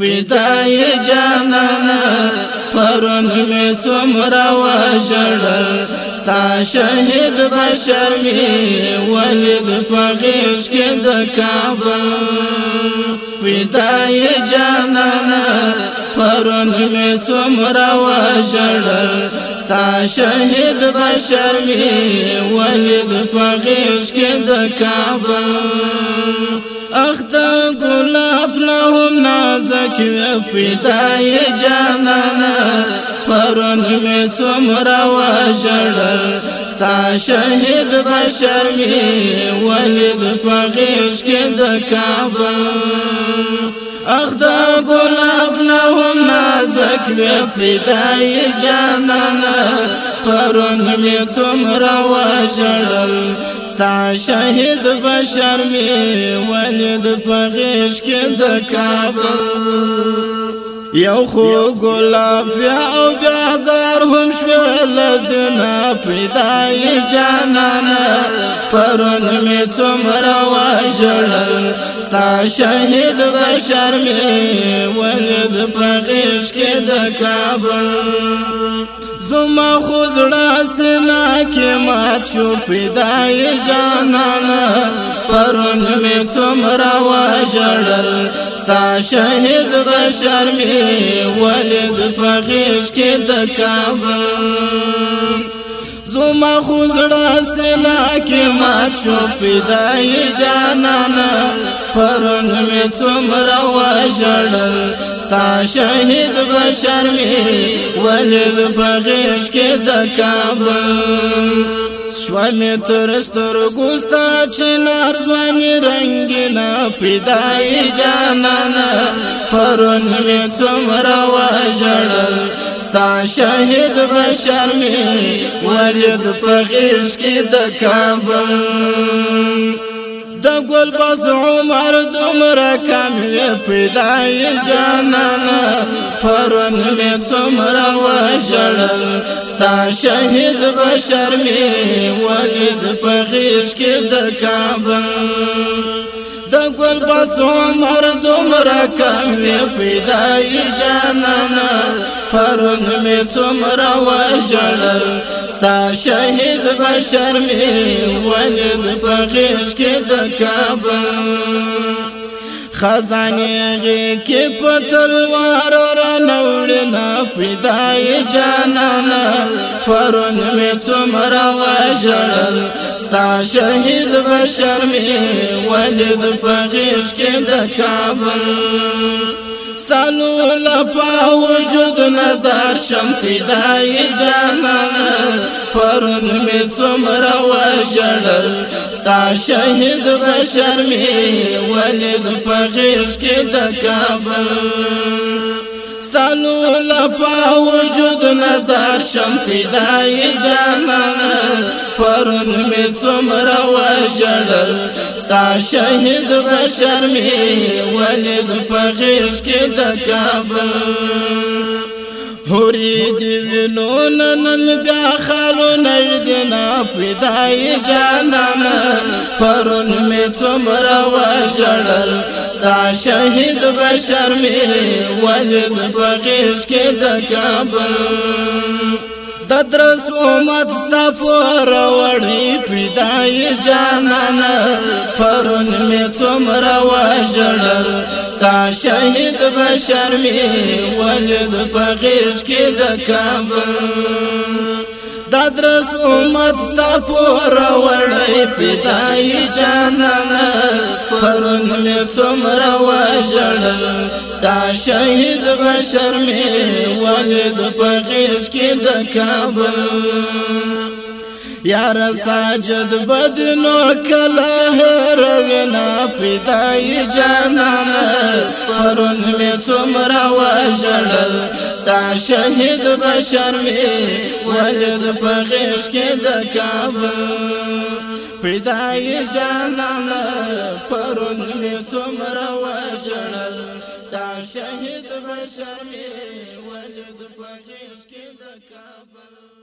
فدای جانانا پرون می څومره وژړل ستا شهید بشر می ولید په غیږ کې د کابل فدای جانانا پرون می څومره وژړل ستا شهید بشر می ولید په غیږ کې د کابل اخ کې جانانا پرون می څومره وژړل ستا شهید بشر می ولید شوی فدای جانانا پرون می څومره وژړل ستا شهید بشر می ولید په غیږ کې د کابل یو خو ګلاب یا او بیا زار هم شول دنا پیدای جانانا پرون می څومره وژړل تا شهید بشر می ولد پغیش کې د کابل زما خزړه سنا کې مات شو پیدای جانانا پرون می څومره وژړل ستا شهید بشر می ولد پغیش کې د کابل مخزړه سلا کې مات شو پیدای جانانا پرون می څومره وژړل ستا شهید بشر می ولید پغیش کې د کابل شومی ترستر گستا چنار زوانی رنگینا پیدای جانانا پرون می چمرا و جڑل ستا شهید بشر می ولید پغیش کی د کابل د ګل باز عمر دومره کم پیدای جانانا پرون می څومره وژړل ستا شهید بشر می ولید پغیش کی د کابل گل بس عمر دومره کم وی پیدای جانانا پرون می تومره وژړل ستا شهید بشر می ولد په غیږ کې د کابل خزانه غي کې پتلوار را نوړ نه پیدای جانانا پرون می څومره وژړل ستا شهید بشر می ولید پغیش کې د کابل ستانو لپا وجود نظر شم فدای جانان پرون می څومره وجړل ستا شهید بشر می ولید پغیش کې د کابل ستانو لپا وجود نظر شم فدای جانان پرون می څومره وژړل ستا شهید بشر می ولید په غیږ کې د کابل هوري دی وینو نن بیا خالو نردنا پیدای جانان پرون می څومره وژړل ستا شهید بشر می ولید په غیږ کې د کابل مدرس اومد ستا پر وړي پیدای جانان پرون می څومره وژړل ستا شهید بشر می ولید په غیږ کې د کابل مدرس امت ستا پور وړی فدای جانانا پرون می څومره وژړل ستا شهید بشر می والد پغیش کې د کابل یار ساجد بدنو کلا هروینا پیدای جانانا پرون می څومره وژړل ستا شهید بشر می ولید پغیش کې د کابل پیدای جانان پرون می څومره وژړل ستا شهید بشر می ولید پغیش کې د کابل